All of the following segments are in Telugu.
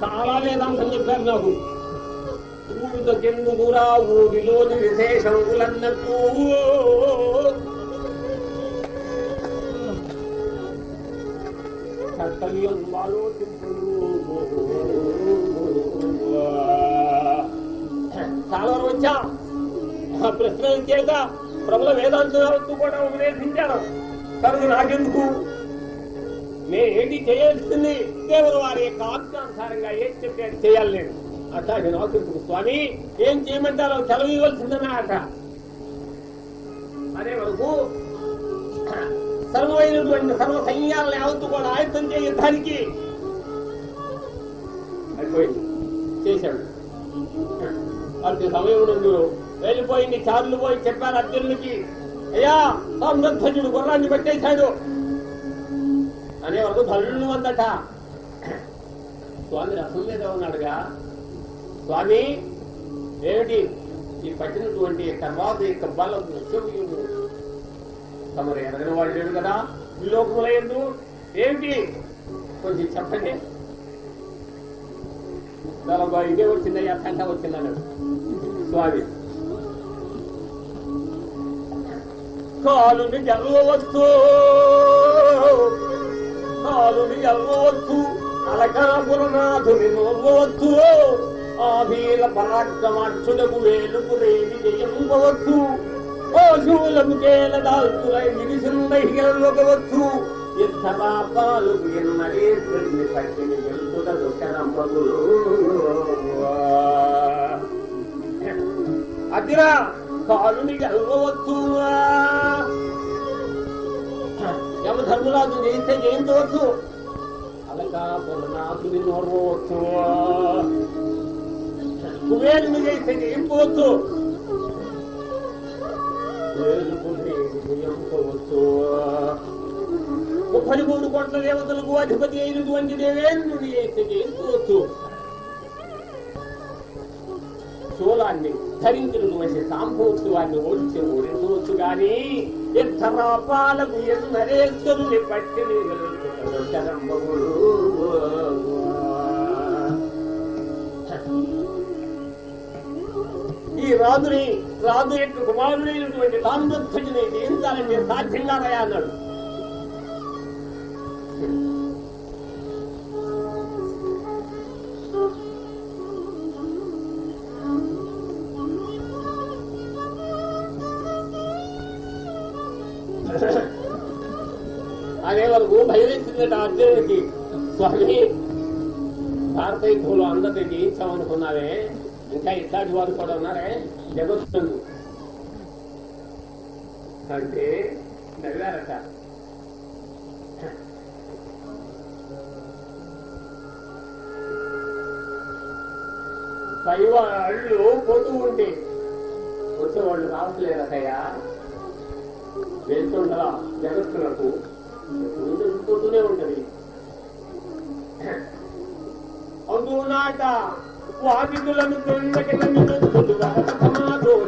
చాలా వేదాంతం చెప్పారు నాకు ఊరితో కెందుకురా ఊరిలోని విశేషములన్నట్టు కర్తవ్యం ఆలోచింపుడు చాలా వచ్చా? ఆ ప్రశ్న చేత ప్రభుల వేదాంతాలతో కూడా ఉపదేశించాను కనుక నాకెందుకు? నేనేంటి చేయాల్సింది? దేవుడు వారి యొక్క ఆజ్ఞానుసారంగా ఏం చెప్పి చేయాలి నేను. అట్లాగే నాకు స్వామి ఏం చేయమంటారో సెలవు ఇవ్వాల్సిందనే అట? అదే వరకు సర్వమైనటువంటి సర్వ సైన్యాలను యావత్తు కూడా ఆయుధం చేయడానికి అయిపోయింది. చేశాడు. అటు సమయం నుండి వెళ్ళిపోయింది చార్లు పోయి చెప్పారు అర్జునుడికి. అయ్యా సామ్రధ్వజుడు గుర్రాన్ని పెట్టేశాడు. అనే వరకు ధనుడు అందట. స్వామి రసం మీద ఉన్నాడుగా. స్వామి ఏమిటి? ఈ పట్టినటువంటి తర్వాత ఈ బలం చెవులు తమరు ఎరగని వాడు లేడు కదా? ఈ లోకముల ఎందు ఏమిటి? కొంచెం చెప్పండి. చాలా ఇదే వచ్చిందయ్యా కంట వచ్చిందన్నాడు. స్వామి. కాలు గెలవచ్చు కాలుని గెలవచ్చు అలకాపురనాథుని నోవచ్చు ఆభీల పరాక్రమాక్షులకు వేలుకు రేవి జయంపవచ్చు పశువులకు కేల దాల్చులై నిలిసిందహిగలొకవచ్చు యుద్ధపాపాలు పట్టిని గెలుపుట అదిరా కాలుని గెలవచ్చు యమధర్మరాజు చేస్తే జయించవచ్చు అలకాపురనాథుని నోర్వచ్చు కుబేరుని చేస్తే జయించవచ్చు ముప్పై మూడు కోట్ల దేవతలకు అధిపతి అయినటువంటి దేవేంద్రుడి చేస్తే జయించవచ్చు శూలాన్ని ధరించినటువంటి సాంబోత్సవాన్ని ఓడిచి ఓడించవచ్చు గాని యుద్ధరాపాలకు నరేశ్వరుని పట్టిని ఈ రాజుని రాజు యొక్క కుమారుడైనటువంటి తామ్రధ్వజుని జయించాలంటే సాధ్యంగా రయా అన్నాడు అర్జునుడికి స్వామి భారత అందరినీ జయించామనుకున్నావే ఇంకా ఇట్లాంటి వారు కూడా ఉన్నారే? జగత్తుంది అంటే నవ్వారట పై వాళ్ళు పోతూ ఉంటే. వచ్చేవాళ్ళు రావట్లేదటయ్యా వెళ్తుండరా జగత్తులకు? ఉండిపోతూనే ఉంటది. అందునాట వాదికులను తొందకెళ్ళను సంవాదం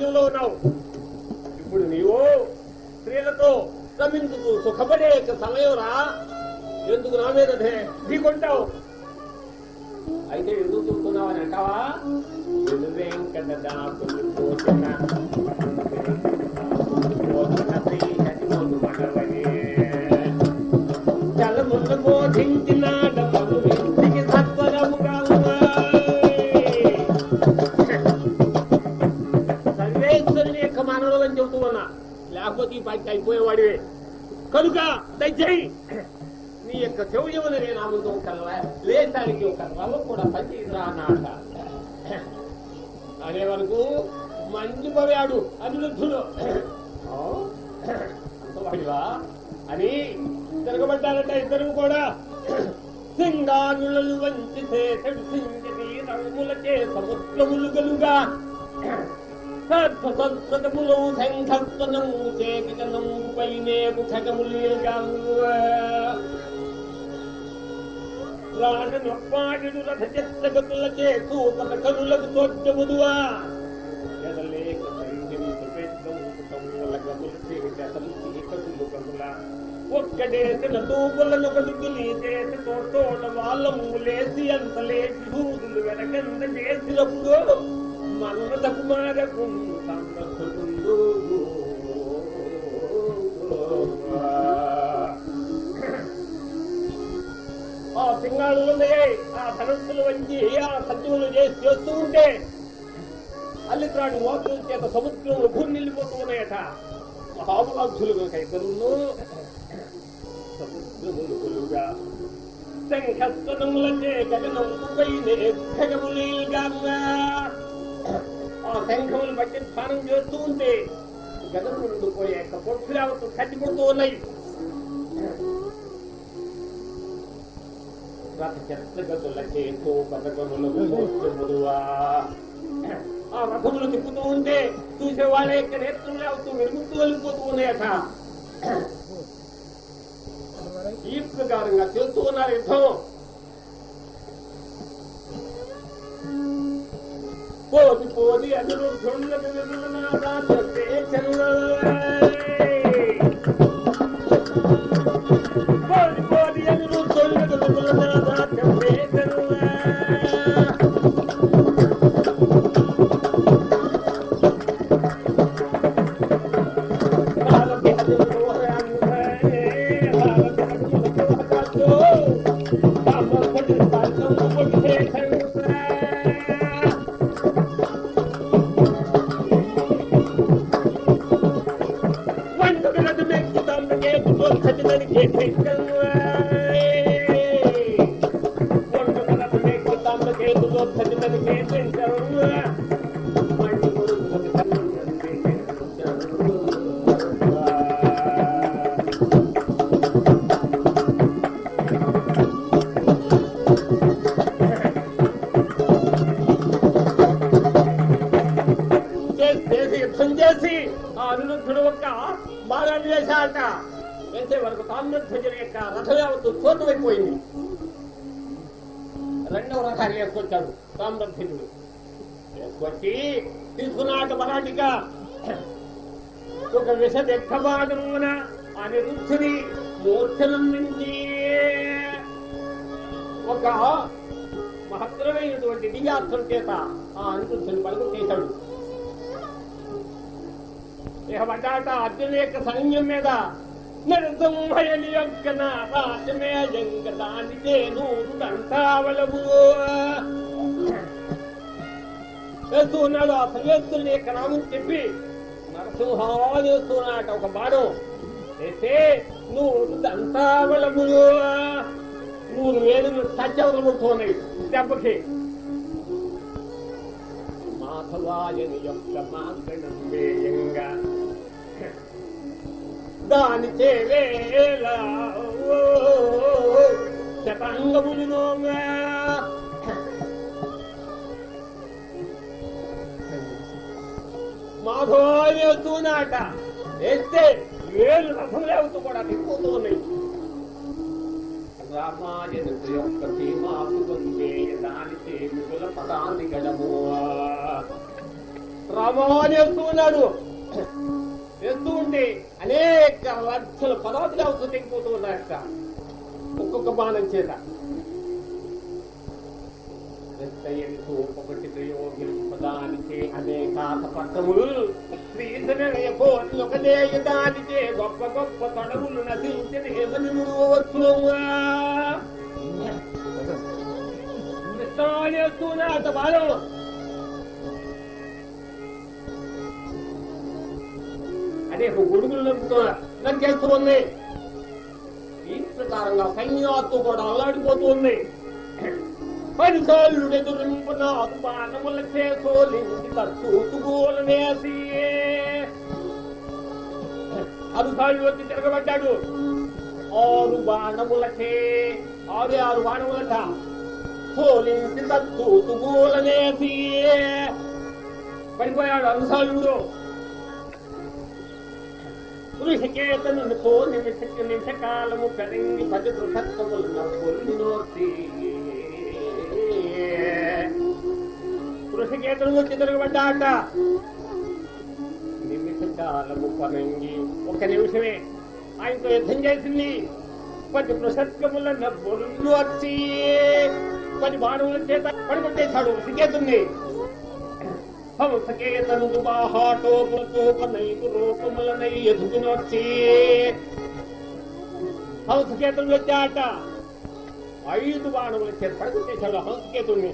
రాజ్యంలో ఉన్నావు ఇప్పుడు నీవు స్త్రీలతో రమిందుకు సుఖపడే యొక్క సమయం రా ఎందుకు నా మీద ఢీకొంటావు అయితే ఎందుకు చూస్తున్నావు అని అంటావా వెంకట దాసు పోషణ పోషణ చేసు తన కనులకు తోడ్డముదువా ఎదలేక సైన్యము సుపేద్దము కుటుంబముల తూపులను కదుకుని చేసి తోటోట వాళ్ళము లేసి అంత లేచి భూతులు వెనకంద చేసినప్పుడు మన్మత కుమారకు సంరక్షకుండు ఆ సింగాళ్ళు ఉన్నాయి. ధనస్సులు వంచి ఆ సత్యములు చేసి చేస్తూ ఉంటే అల్లిత్రాడు మోసం చేత సముద్రంలో భూమి నిలిపోతూ ఉన్నాయట మహాబలాక్షులు కనుక ఇద్దరును సముద్రములు కొలుగా శంఖస్వనములచే గగనముపైనే ఖగములీగా ఆ శంఖములు బట్టి స్నానం చేస్తూ ఉంటే గగనములు పోయే పొట్టులావతో కట్టిపడుతూ ఉన్నాయి. రథ చెత్తగతులచే తోపదగములకు మోక్షములువా ఆ రథములు తిప్పుతూ ఉంటే చూసే వాళ్ళ యొక్క నేత్రంలో అవుతూ వెలుగుతూ వెళ్ళిపోతూ ఉన్నాయట ఈ ప్రకారంగా చేస్తూ ఉన్నారు యుద్ధం పోది పోది అనిరుద్ధులకు తీసుకున్నాట ఒక విష అనిరుద్ధుని మూర్ఛనం నుంచి ఒక మహత్తరమైనటువంటి దివ్యాస్త్రం చేత ఆ అనిరుద్ధుని పలుకు చేశాడు. ఇక అర్జున యొక్క సైన్యం మీద నరసింహయని యొక్క నా రాజమే జంగదానితే నేను దంతావలము వేస్తూ ఉన్నాడు ఆ సర్వేశ్వరుని యొక్క నామం చెప్పి నరసింహ చేస్తూ ఉన్నాడు ఒక బాణం అయితే నువ్వు దంతావలములు నూరు వేలు సత్యవలముతున్నాయి దెబ్బకి. మాధవాయని యొక్క మాంగణం వేయంగా. దాని చేవేల శతంగములునోగా మాధవాయని వస్తున్నాట వేస్తే వేలు రథం అవుతూ కూడా తిప్పుతూ ఉన్నాయి రామాయణ యొక్క సీమాకు వందే దానికి మిగుల పదాన్ని గడము రామాని వేస్తూ ఉన్నాడు వేస్తూ ఉంటే అనేక లక్షల పదార్థాలు అవుతూ తెగిపోతూ ఉన్నాయట. ఒక్కొక్క బాణం చేత. ఎత్తయ్యకు ఒకటి ప్రయోగింపదానికే అనేకాత పట్టములు. ఒకటే దానికే గొప్ప గొప్ప తడవులు నశించిన ఏమని వచ్చునుగా విస్తరాలేస్తున్నట బాలం. అనేక గొడుగులు నడుపుతున్నా నరికేస్తూ ఉంది. ఈ ప్రకారంగా సైన్యాత్తు కూడా అల్లాడిపోతూ ఉంది. పరిసాలు బాణముల చేసోలించి తూతుగోలనేసి అరుసాలు వచ్చి తిరగబడ్డాడు ఆరు బాణములకే ఆరు ఆరు బాణములట తోలించి తూతుగోలనేసి పడిపోయాడు అరుసాలుడు ఋషికేతనుతో నిమిష నిమిషకాలము పెరంగి పది బృహత్తములు నోర్తి ఋషికేతను వచ్చి తిరగబడ్డాట నిమిషకాలము పనంగి ఒక నిమిషమే. ఆయనతో యుద్ధం చేసింది. పది ప్రసత్కముల నబ్బొల్లు వచ్చి పది బాణముల చేత పడికొట్టేశాడు ఋషికేతుణ్ణి హంసకేతను బాహాటోపనైదు రూపములనై ఎదుగునొచ్చి హంసకేతులు వచ్చాట. ఐదు బాణముల చేత పడికొట్టేశాడు హంసకేతుణ్ణి.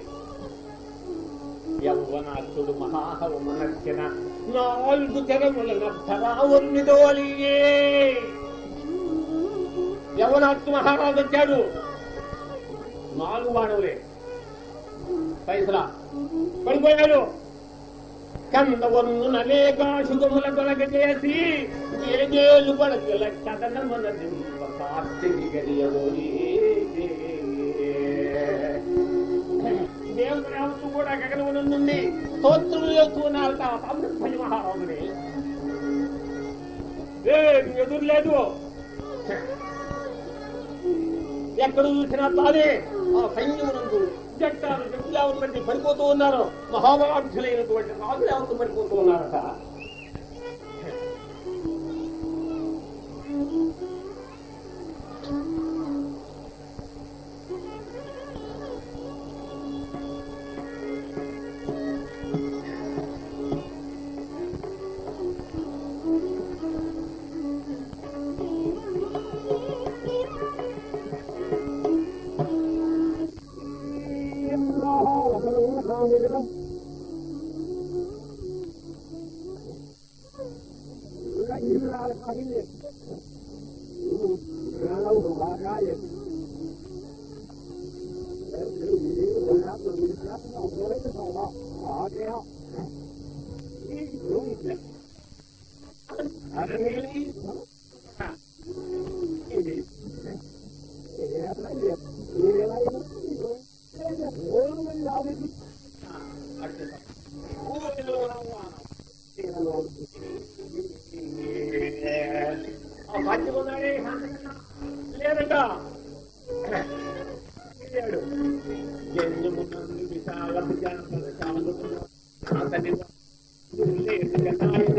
యౌవనాథుడు మహాహవమనర్చన నాలుగు తెరముల నర్ధరావునిదోలియే యవనాథు మహారాజు వచ్చాడు నాలుగు బాణములే పైసలా పడిపోయాడు కందవన్ను నలేకాశుగముల తొలగ చేసి ఏదేలు పడగల కథనమున దింప కార్తెగి గడియబోయి దేవుని కూడా గగనమున నుండి స్తోత్రులు చేస్తున్నారట అమృతపల్లి ఏం ఎదురు లేదు. ఎక్కడ చూసినా తానే ఆ సైన్యమునందు జట్టాలు జట్యావతి మంది పడిపోతూ ఉన్నారు. మహాబలాఢ్యులైనటువంటి రాజులు ఎవరు పడిపోతూ ఉన్నారట. లేదు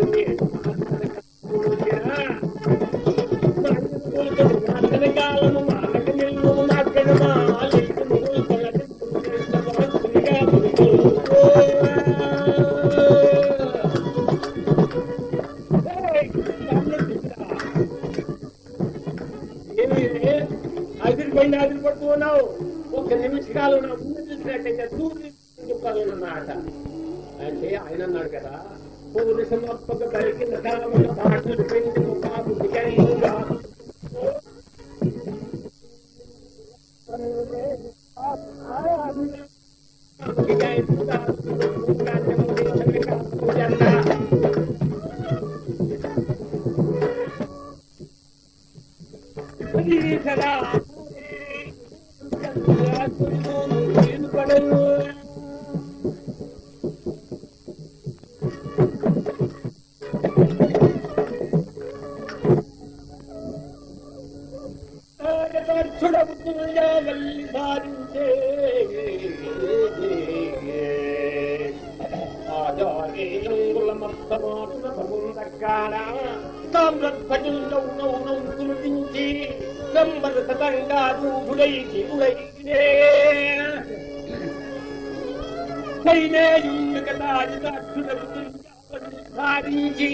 సాధించి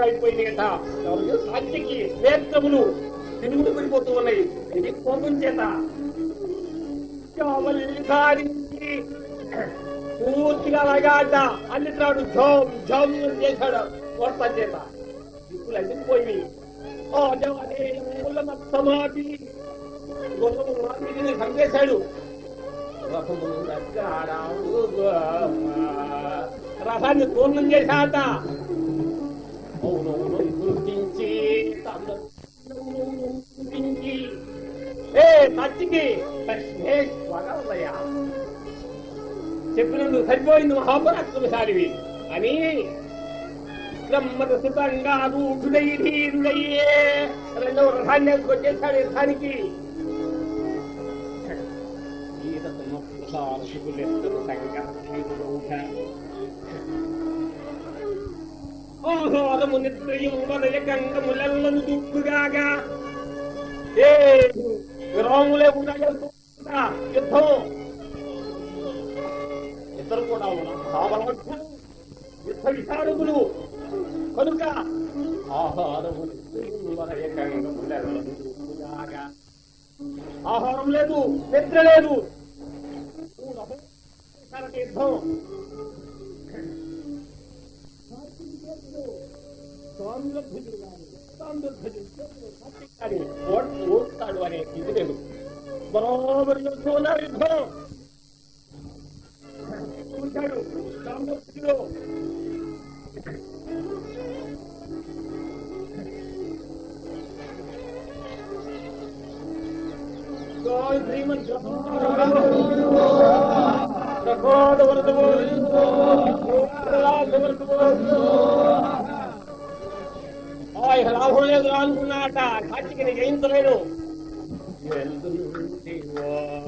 అయిపోయింది కదా సాధ్యకి నేత్రములు తిరుగుడు పడిపోతూ ఉన్నాయి ఇది కోపం చేత కావలిని సాధించి పూర్తిగా అలాగాట అల్లితాడు జోమ్ జోమ్ అని చేశాడు వర్త చేత దిక్కులు అల్లిపోయి ఓ దేవాలే సమాధి గొప్ప మార్మిడిని సంపేశాడు రథాన్ని పూర్ణం చేశాట అవునవును గుర్తించి గుర్తించి ఏ తచ్చికి వరవయ్యా చెప్పినందుకు సరిపోయింది మహాపరాక్రమశాలివి అని బ్రహ్మద సుతంగా రూఢుడై ధీరుడయ్యే రెండవ రథాన్ని వచ్చేసాడు యుద్ధానికి వలయ దుక్కుగాగా. ఏ యుద్ధం. మహాబలవంతులు యుద్ధ విశారదులు కనుక ఆహారము ఆహారం లేదు నిద్ర లేదు యుద్ధం ఓడతాడు అనే ఇది లేదు బరోబరి యుద్ధం యుద్ధం చూశాడు సామ్రాజ్యంలో జై శ్రీమద్ లాభం లేదు అనుకున్నాట. కాచికి నీకు జయించలేను కనికరమును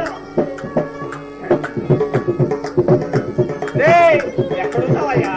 కృష్ణ రేయ్, ఎక్కడున్నావయ్యా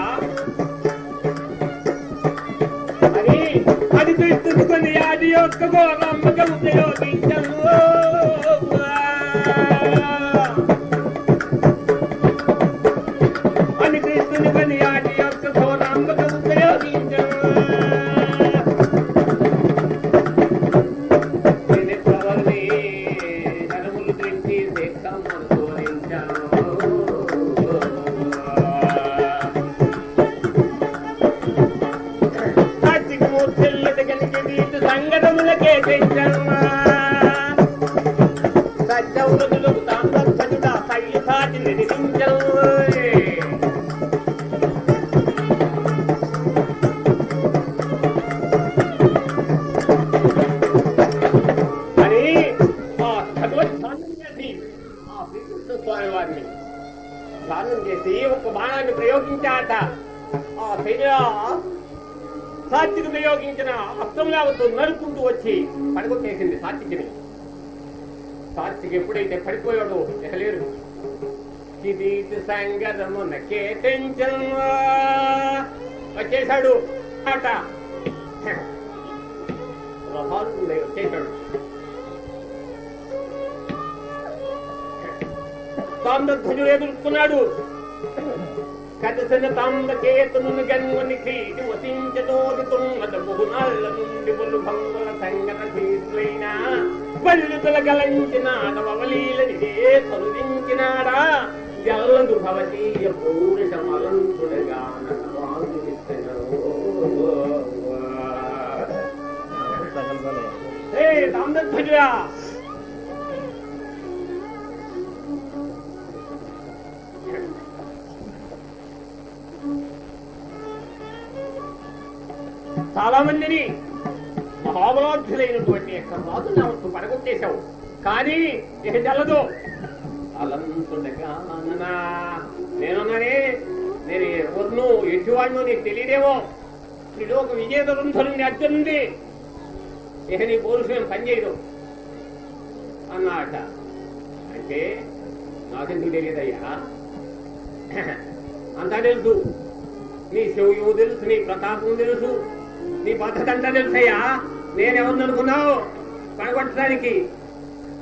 సాత్వికి ఎప్పుడైతే పడిపోయాడో ఇక లేరు కిరీటి సంగరమున కేటించను వచ్చేశాడు. ఆట. రహాలు వచ్చేశాడు. తాంధ్రధ్వజుడు ఎదుర్కొన్నాడు. కదసిన తాంబకేతును గన్వని కీటి వసించతోది తుమ్మద బహునాళ్ళ నుండి బొలు భంగుల సంగత తీర్లైన బల్లుతుల గలంచినాడ వవలీలనిదే కరుదించినాడా జల్లందు భవతీయ పౌరుషమలంతుడగా ఏ చాలా మందిని భావార్థులైనటువంటి యొక్క రాజు నామత్తు పడగొట్టేశావు. కానీ ఇక చల్లదు అలంతుండగా నేనున్నానే నేను ఎవరిను ఎటువాడినో నీకు తెలియదేమో. త్రిలోక విజేతరుంధరుని అర్జునుంది ఇక నీ పౌరుషం పనిచేయదు అన్నాట అంటే నాకెందుకు తెలియదయ్యా? అంతా తెలుసు. నీ శివయు తెలుసు నీ ప్రతాపం తెలుసు. నీ పద్ధతి అంతా తెలుసయ్యా? నేనెవరిననుకున్నావు పడగొట్టడానికి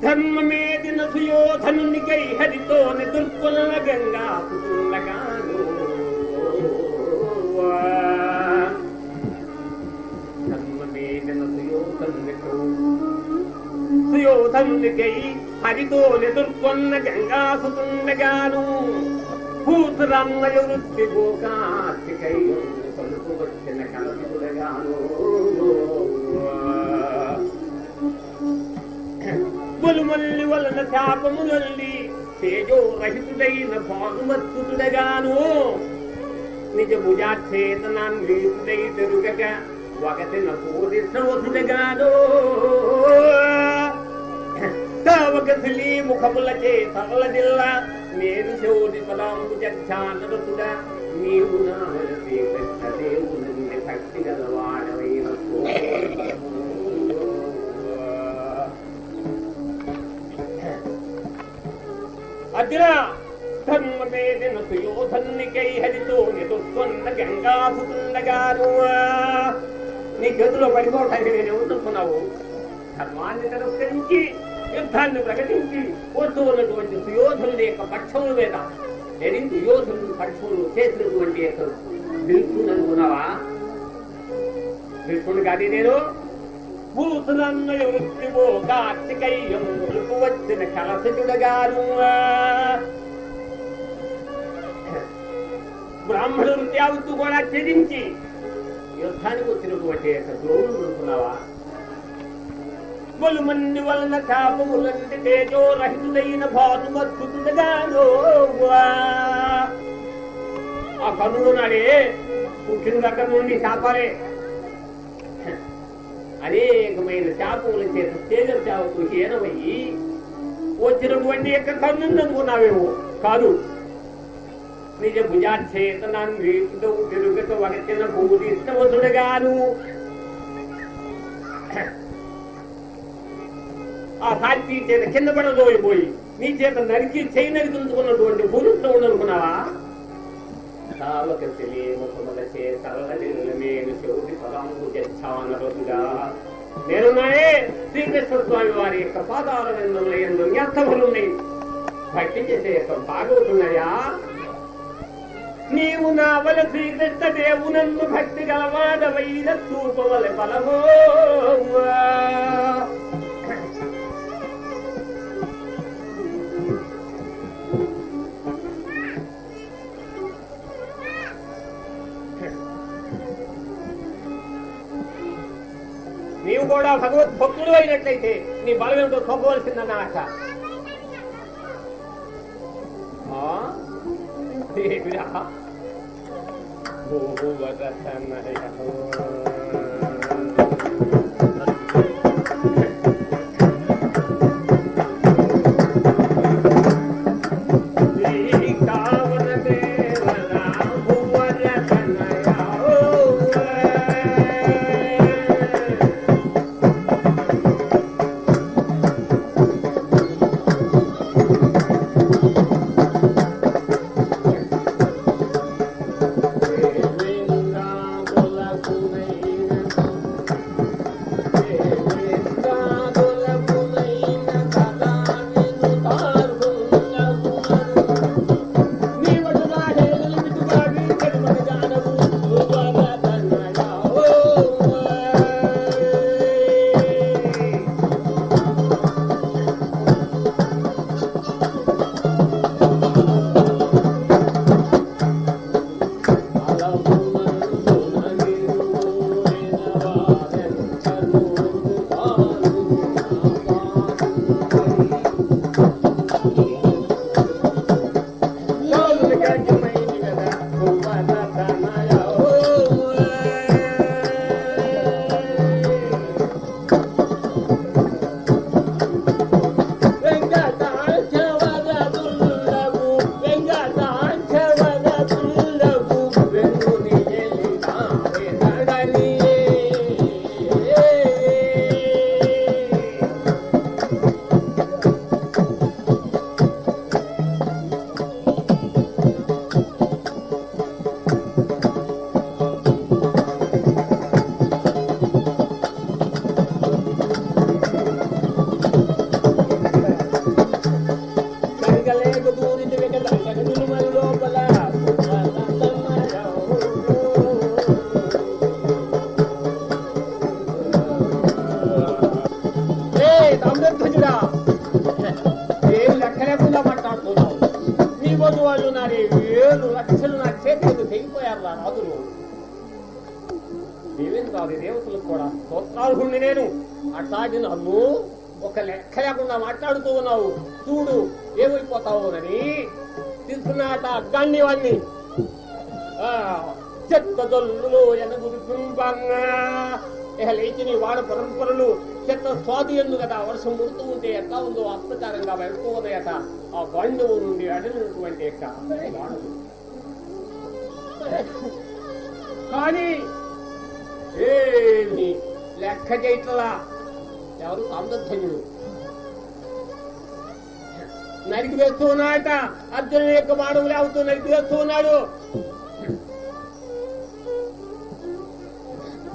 ధర్మమేది నసుయోధనునికై హరితో నిదుర్కుల గంగా కుటుంబగాను ధర్మమేది నసుయోధనునికో సుయోధనునికై హరితో నిదుర్కొన్న గంగా సుతుండగాను భూతురమ్మయ వృత్తి గోకార్తికై కొలుపు వచ్చిన కలసుడగాను బొలుమల్లి వలన శాపములల్లి తేజో రహితుడైన భానుమత్తుడగాను నిజ భుజాచేతనాన్వేతుడై తిరుగక ఒకటిన నూరి శ్రోతుడగాను తావకసిలి ముఖములచే సరళ జిల్లా నేను శౌరి పదాంబు జక్షానరతుడ నీవు నా కృష్ణదేవుని అర్జున ధర్మమేదిన సుయోధన్నికై హరితో నిదుస్తున్న గంగాసుతుండగాను. నీ గదిలో పడిపోవటానికి నేను ఏమనుకున్నావు ధర్మాన్ని తిరస్కరించి యుద్ధాన్ని ప్రకటించి వద్దు ఉన్నటువంటి సుయోధనుడి యొక్క పక్షముల మీద ఏది సుయోధనుడి పక్షములు చేసినటువంటి యొక్క భీష్ముడు అనుకున్నావా? భీష్ముడు కాదు నేను భూతులన్నయ వృత్తివో కార్తికయ్యం వచ్చిన కలసజుడగాను బ్రాహ్మణుడు త్యాగుతూ కూడా త్యజించి యుద్ధానికి వచ్చినటువంటి యొక్క ద్రోణుడు అనుకున్నావా గొలుమంది వలన తాపములంటి తేజో రహితుడైన భానుమద్భుతుడగాను ఆ కనుడు నాడే పుట్టిన దగ్గర నుండి శాపాలే అనేకమైన శాపముల చేత తేజశాపకు హీనమయ్యి వచ్చినటువంటి యొక్క కర్ణుని అనుకున్నావేమో కాదు. నిజ భుజాచేతనాన్ని తిరుగుతూ వగచిన భూమి ఇష్టవసుడుగాను ఆ సాక్షి చేత కింద పడదోయిపోయి నీ చేత నరికి చేయి నరికించుకున్నటువంటి భూమితో ఉండనుకున్నావా సావక తెలియముఖముల చేతల్లడిల్లమేను చెవుటి పదాము జచ్చానరుగా నేనున్నానే శ్రీకృష్ణ స్వామి వారి యొక్క పాదాల విందముల ఎందు న్యర్థములున్నాయి. భక్తి చేసే యొక్క భాగవుతున్నాయా నీవు నా వల శ్రీకృష్ణ దేవునందు భక్తి గలవాడవైన చూపవల బలమో కూడా భగవద్భక్తుడు అయినట్లయితే నీ బలం ఏమిటో చూపవలసిందన్నమాట ఆ? వాణ్ణి. చెత్త దొల్లులో ఎనగురు కుంభంగా ఇక వాడ పరంపరలు చెత్త స్వాతి ఎందు కదా వర్షం ముడుతూ ఉంటే ఎట్లా ఉందో అత్యాచారంగా వెళ్ళిపోదయట ఆ బంధువు నుండి అడిగినటువంటి యొక్క కానీ ఏమి లెక్క చేయట్లా ఎవరు సామర్థ్యుడు నరికి వేస్తూ ఉన్నాడట అర్జునుడి యొక్క బాణములు అవుతూ నరికి వేస్తూ ఉన్నాడు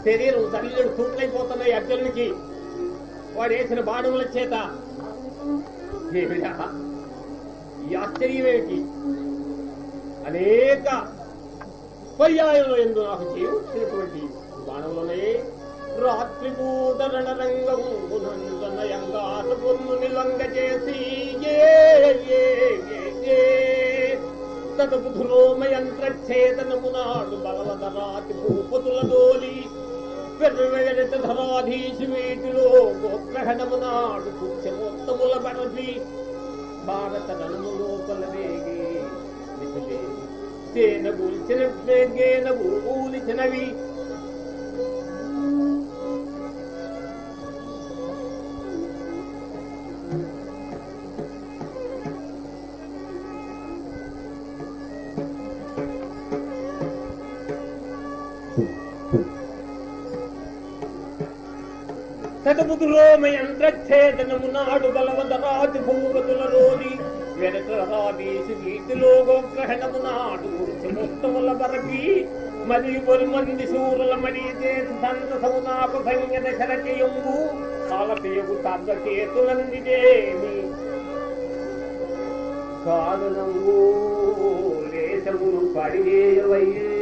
శరీరం తల్లిడు తూట్లైపోతున్నాయి అర్జునుడికి. వాడు వేసిన బాణముల చేత. ఈ ఆశ్చర్యమేమిటి అనేక పర్యాయంలో ఎందు నాకు చేయవచ్చినటువంటి బాణంలోనే రాత్రిపూత రణరంగం నిలంగ చేసి తటబుధులోమయంత్రఛేదనమునాడు బలవదరాతి భూపతుల దోలి పెర్రవెడత ధరాధీశి వీటిలో గోగ్రహణమునాడు కుత్యమోత్తముల బరసి భారత నలుము లోపల వేగి తేన గూల్చిన వేగేన ఊలిచినవి. తటబుతులోమయంత్రఛేదనము నాడు బలవదరాతి భూపతుల రోది వెరటరాదీసి వీటిలో గోగ్రహణము నాడు ముత్తముల బరపి మరియు పొరి మంది శూరుల భంగన కాలపేగు కారణము లేశమును పడివేయవయ్యే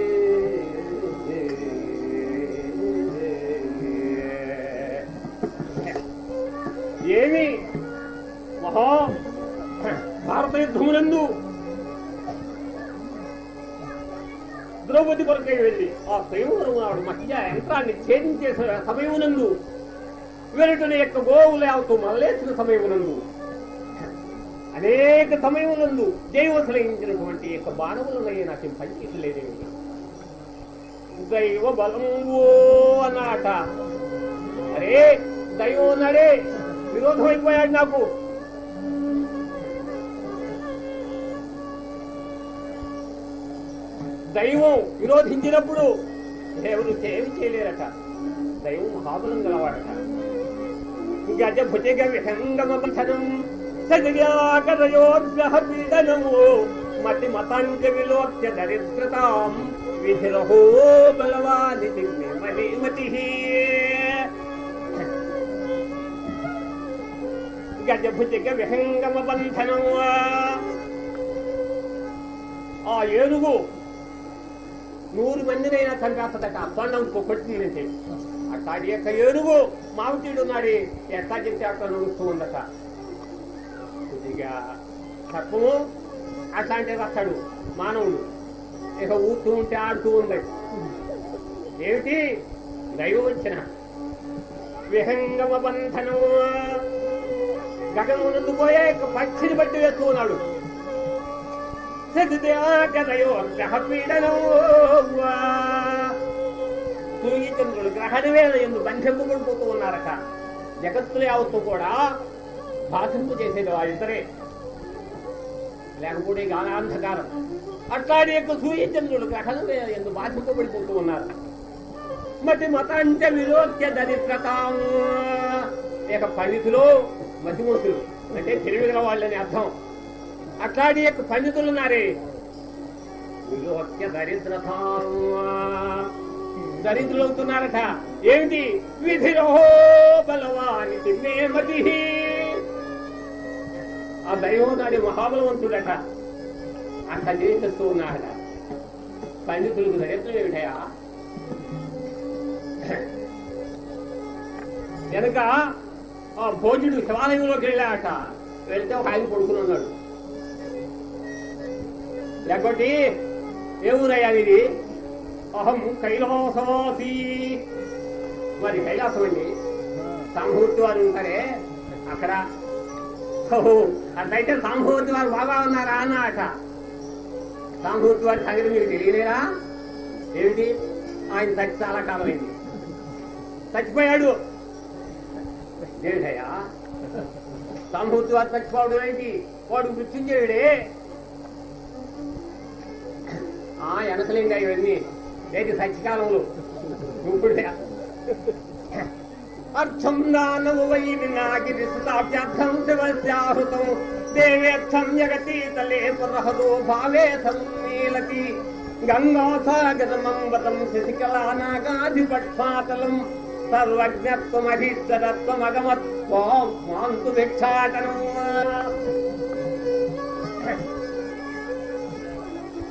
ఏమి? మహా భారత యుద్ధమునందు ద్రౌపది కొరకై వెళ్ళి ఆ స్వయంవరం నాడు మధ్య యంత్రాన్ని ఛేదించే సమయమునందు వెలుటని యొక్క గోవుల యావత్తు మరలేసిన సమయమునందు అనేక సమయములందు దైవశ్రయించినటువంటి యొక్క బాణములనయ్యే నాకు పనిచేసలేదేమి దైవ బలం ఓ అన్నాట అరే దైవం నరే విరోధం అయిపోయాడు నాకు. దైవం విరోధించినప్పుడు దేవుడు ఏమి చేయలేరట. దైవం మహాబలం గలవాడట గజ భుజగ విహంగమ బంధనం మతి మతాంగ విలోక్య దరిద్రతాం విధిరహో బలవాని మతి గజభుజగ విహంగమ బంధనం ఆ ఏనుగు నూరు మందినైనా చంపేస్తుందట అప్పండం కొట్టిందంటే అట్లాంటి యొక్క ఏనుగు మామతీడు నాడి ఎట్లా చెప్తే అట్లా నడుస్తూ ఉందట. కొద్దిగా సర్పము అట్లాంటి వస్తాడు మానవుడు. ఇక ఊతూ ఉంటే ఆడుతూ ఉంది. ఏమిటి? దైవం వచ్చిన విహంగమ బంధనం గగనమునందు పోయే పక్షిని బట్టి వేస్తూ ఉన్నాడు సూర్యచంద్రుడు గ్రహణ వేళ ఎందు బంధింపబడిపోతూ ఉన్నారట. జగత్తులు యావత్తు కూడా బాధింపు చేసేది వాళ్ళిద్దరే లేకపోతే గానాంధకారం అట్లాంటి యొక్క సూర్యచంద్రుడు గ్రహణ వేళ ఎందు బాధింపబడిపోతూ ఉన్నారు. మతి మతాంచ విరోధ్య దరిద్రతాం. ఇక పండితులు మతిమూర్తులు అంటే తెలివి గల వాళ్ళని అర్థం. అట్లాంటి యొక్క పండితులు ఉన్నారే. విలోక్య దరిద్రత. దరిద్రులు అవుతున్నారట ఏమిటి? విధిరో బలవానికి మేమతి ఆ దైవం నాడి మహాబలవంతుడట. అంత చేస్తూ ఉన్నాడట పండితులకు దరిద్రం ఏమిటయా వెనక ఆ భోజుడు శివాలయంలోకి వెళ్ళాట వెళ్తే ఒక ఆయన పడుకుని ఉన్నాడు లేకపోతే ఏ ఊరయ్యా ఇది అహం కైలాసవాసి మరి కైలాసం అండి సాంభూర్తి వారు ఉంటారే అక్కడ అట్లయితే సాంభూర్తి వారు బాగా ఉన్నారా అన్నమాట సాంభూర్తి వారి సంగతి మీకు తెలియలేరా ఏమిటి ఆయన చచ్చి చాలా కాలమైంది చచ్చిపోయాడు ఏమిటయ్యా? సాంభూర్తి వారు చచ్చిపోవడం ఏంటి? వాడు మృత్యుంజయుడే. ఆ ఎనసలింగా ఇవన్నీ ఏంటి సత్యకాలంలో ఇప్పుడే అర్థం దానము వై వినాగిరి సుతాభ్యర్థం శివస్యాహృతం. దేవేర్థం జగతీతలే పురహదో భావేథం నీలతి. గంగాసాగరమంబతం శశికళానాగాధిపట్పాతలం. సర్వజ్ఞత్వమధీశ్వరత్వమగమత్వం మాంతు భిక్షాటనం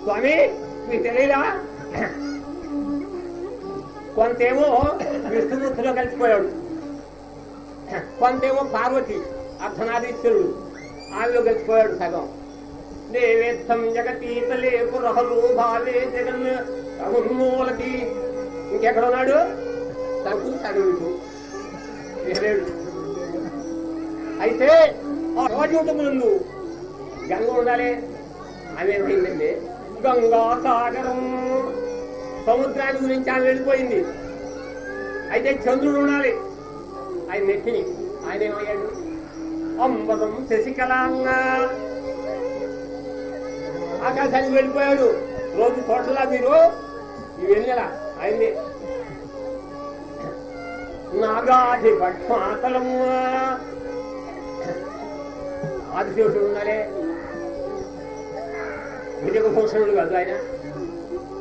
స్వామి మీకు తెలియదా కొంతేమో విష్ణుమూర్తిలో కలిసిపోయాడు. కొంతేమో పార్వతి అర్ధనారీశ్వరుడు ఆమెలో కలిసిపోయాడు సగం. దేవేత్తం జగతీతలే పురహలు భాలే జగన్ మూలకి ఇంకెక్కడ ఉన్నాడు తగ్గు అయితే ఆ ముందు. గంగ ఉండాలి. అదేమైందండి గంగా సాగరం. సముద్రాన్ని గురించి ఆమె వెళ్ళిపోయింది. అయితే చంద్రుడు ఉండాలి. ఆయన నెట్టిని ఆయన ఏమయ్యాడు అంబరం శశికళాంగా. ఆకాశానికి వెళ్ళిపోయాడు. రోజు తోటలా మీరు. ఇవి వెళ్ళరా ఆయన్ని. నాగాధి పట్మాతలం ఆదిశేషుడు ఉన్నాడే విజయభూషణుడు కాదు ఆయన.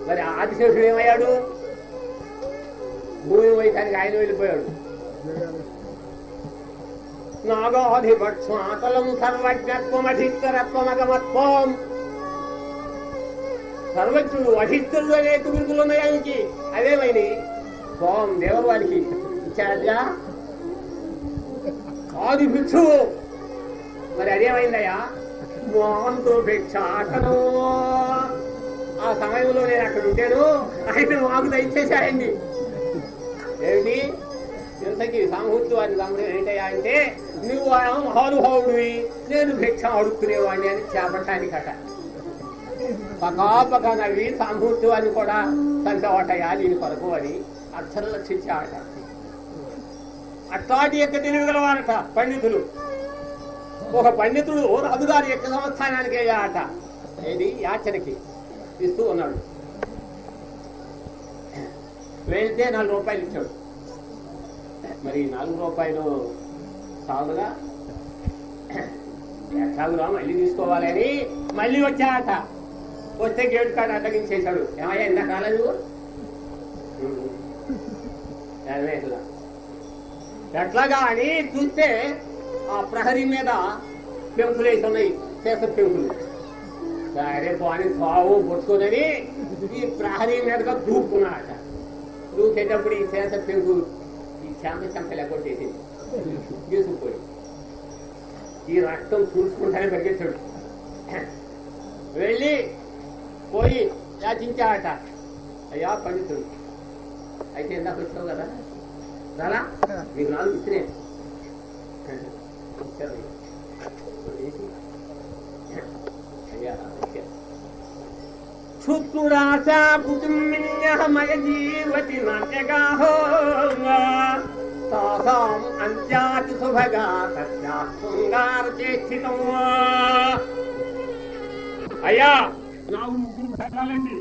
మరి ఆదిశేషుడు ఏమయ్యాడు? భూమి వైతానికి ఆయన వెళ్ళిపోయాడు. నాగాధిపక్షమాతలం సర్వజ్ఞత్వం అధిస్తరత్వమగమత్వం సర్వజ్ఞుడు అధిస్తుడు అనేక బిరుదులు ఉన్నాయి ఆయనకి? అవేమైంది స్వాం దేవవారికి ఇచ్చాడా కాదు భిక్షువు మరి అదేమైందయ్యా? భిక్షాటను ఆ సమయంలో నేను అక్కడ ఉంటాను. ఆయన మాకు దయచేశాయండి. ఏమిటి? ఇంతకీ సామూర్తివాది గమనం ఏంటయ్యా అంటే నువ్వు మహానుభావుడివి. నేను భిక్ష అడుక్కునేవాడిని అని చేపట్టానికి అట పకాపక నవ్వి సామూర్తివాదిని కూడా సంచవటయ్యా దీని కొరకు అని అక్షర లక్షించాడట అట్లాంటి యొక్క తెలివిగలవారట పండితులు. ఒక పండితుడు రాజుగారి యొక్క సంస్థానానికి అయ్యాట ఏది యాచనకి ఇస్తూ ఉన్నాడు. వెళ్తే నాలుగు రూపాయలు ఇచ్చాడు. మరి నాలుగు రూపాయలు సాగుగా ఎట్లాగురా మళ్ళీ తీసుకోవాలని మళ్ళీ వచ్చాట వస్తే గేట్ కార్డు అడ్డగించేశాడు. ఏమయ్యా ఇంత కాలేదు ఎట్లాగా అని చూస్తే ఆ ప్రహరీ మీద పెంపులు వేసి ఉన్నాయి చేస పెంకులు. సరే పోని సావు పుచ్చుకుని ఈ ప్రహరీ మీదగా దూపుకున్నాడట దూకేటప్పుడు ఈ చేస పెంకు ఈ చెంప చెంపలే కొట్టేసింది. తీసుకుపోయి. ఈ రక్తం చూసుకుంటానే పరిగెత్తాడు. వెళ్ళి పోయి యాచించాడట అయ్యా పండితుడు. అయితే ఇందాక వచ్చావు కదా? రాలా మీకు నాలుగు ఇచ్చినే. అయ్యా క్షుత్రుడాశా పుతుమిన్యహమయ జీవతి నాట్యగాహో తాసాం అంత్యాతి సుభగా తస్యా అయ్యా నాకు ముగ్గురు పెట్టాలండి.